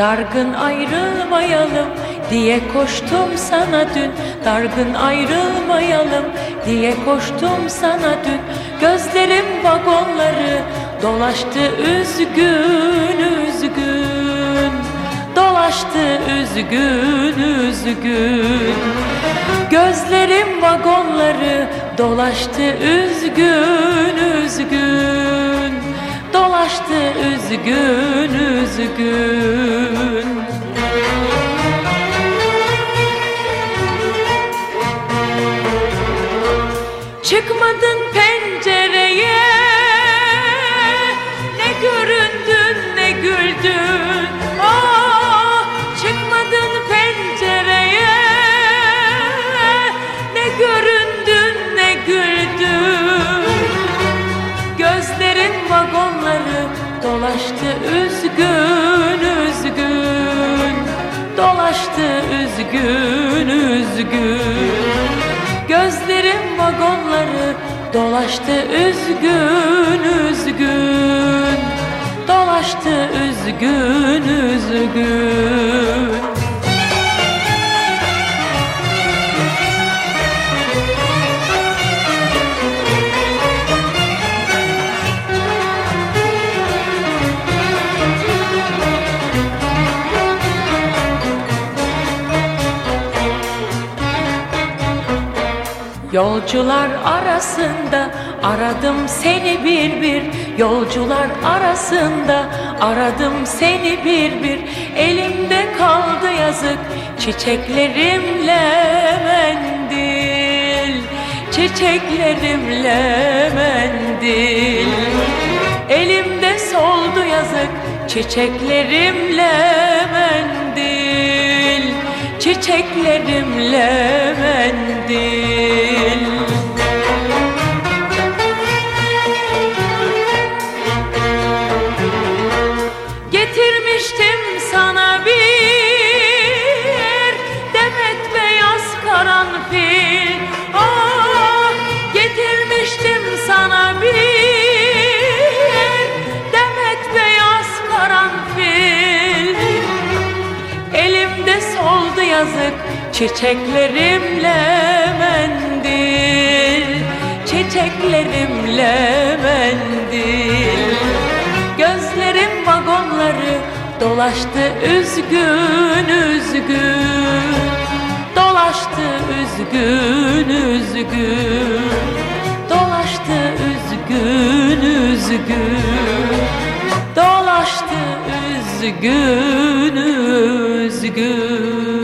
Dargın ayrılmayalım diye koştum sana dün. Dargın ayrılmayalım diye koştum sana dün. Gözlerim vagonları dolaştı üzgün üzgün. Dolaştı üzgün üzgün. Gözlerim vagonları dolaştı üzgün üzgün Dolaştı üzgün üzgün. Çıkmadın pencereye. Ne göründün ne güldün. Ah çıkmadın pencereye. Ne göründün ne güldün. Gözlerin vagonları dolaştı üzgün üzgün. Dolaştı üzgün üzgün. Gözlerim vagonları dolaştı üzgün üzgün. Dolaştı üzgün üzgün Yolcular arasında aradım seni bir bir. Yolcular arasında aradım seni bir bir. Elimde kaldı yazık çiçeklerimle mendil. Çiçeklerimle mendil. Elimde soldu yazık çiçeklerimle mendil. Çiçeklerimle mendil Getirmiştim sana bir demet beyaz karanfil Ah getirmiştim sana bir demet beyaz karanfil Elimde soldu yazık çiçeklerimle mendil. Çiçeklerimle mendil dolaştı üzgün üzgün. Dolaştı üzgün üzgün. Dolaştı üzgün üzgün. Dolaştı üzgün üzgün